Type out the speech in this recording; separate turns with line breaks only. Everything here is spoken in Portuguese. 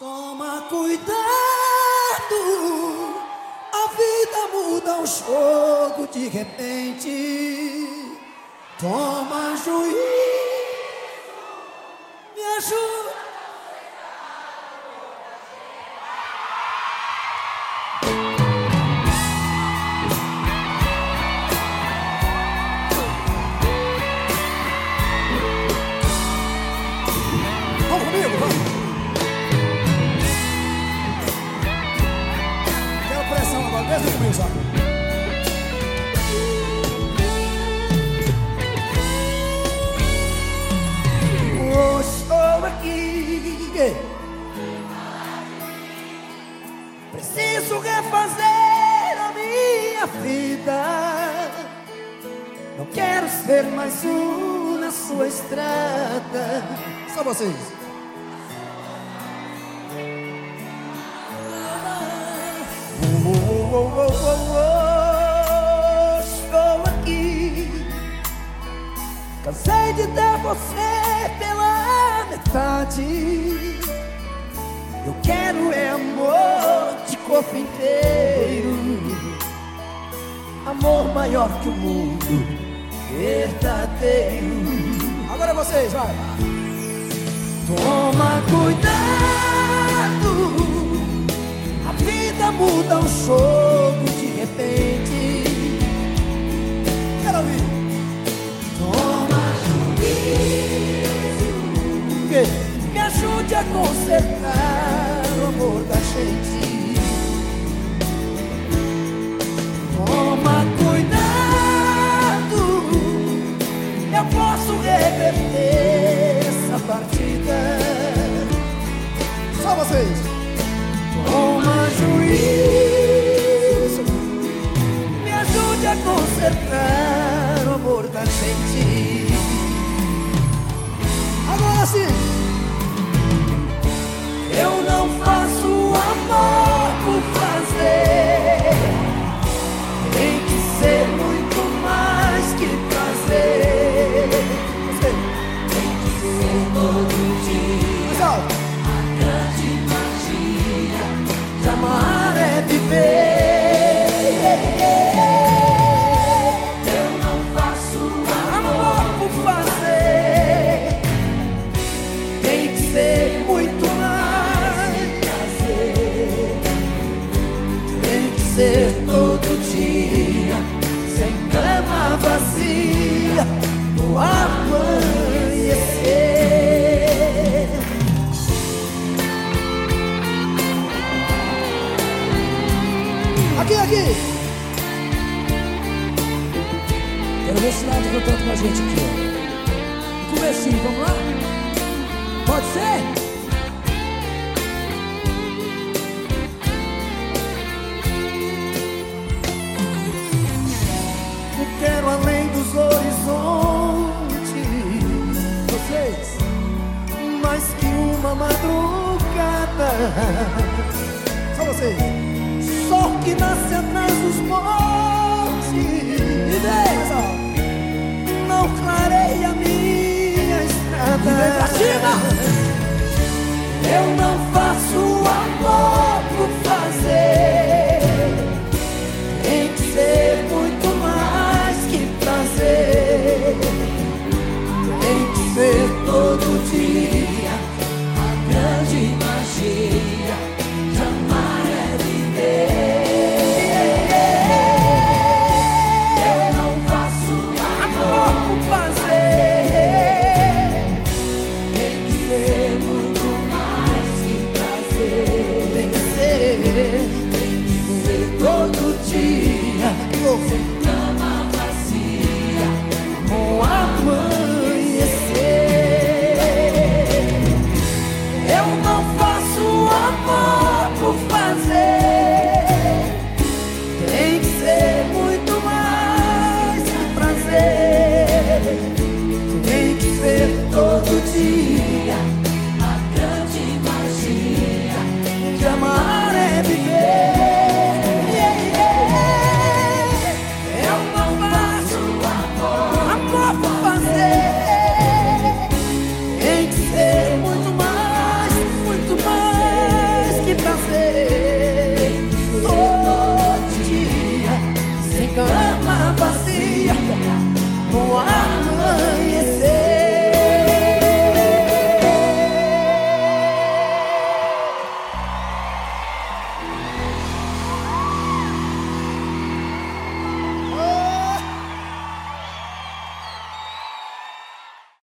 Toma cuidado, a vida muda um jogo de repente. Toma juízo, me ajuda. Oh, estou aqui. Preciso refazer a minha vida. Não quero ser mais um na sua estrada. Só vocês. Oh, oh, oh, estou aqui. Cansei de ter você pela metade. Eu quero é amor de corpo inteiro. Amor maior que o mundo, verdadeiro. Agora vocês, vai. Toma cuidado, muda um jogo de repente. Quero ouvir. Toma juízo, me ajude a consertar gente. Agora sim. Ser muito mais prazer. Tem que ser todo dia, sem cama vazia, no amanhecer. Aqui, aqui. Quero ver esse lado cantando com a gente aqui, comecinho, vamos lá? Pode ser? Quero além dos horizontes. Vocês Mais que uma madrugada. Só vocês. Sol que nasce atrás Eu não faço amor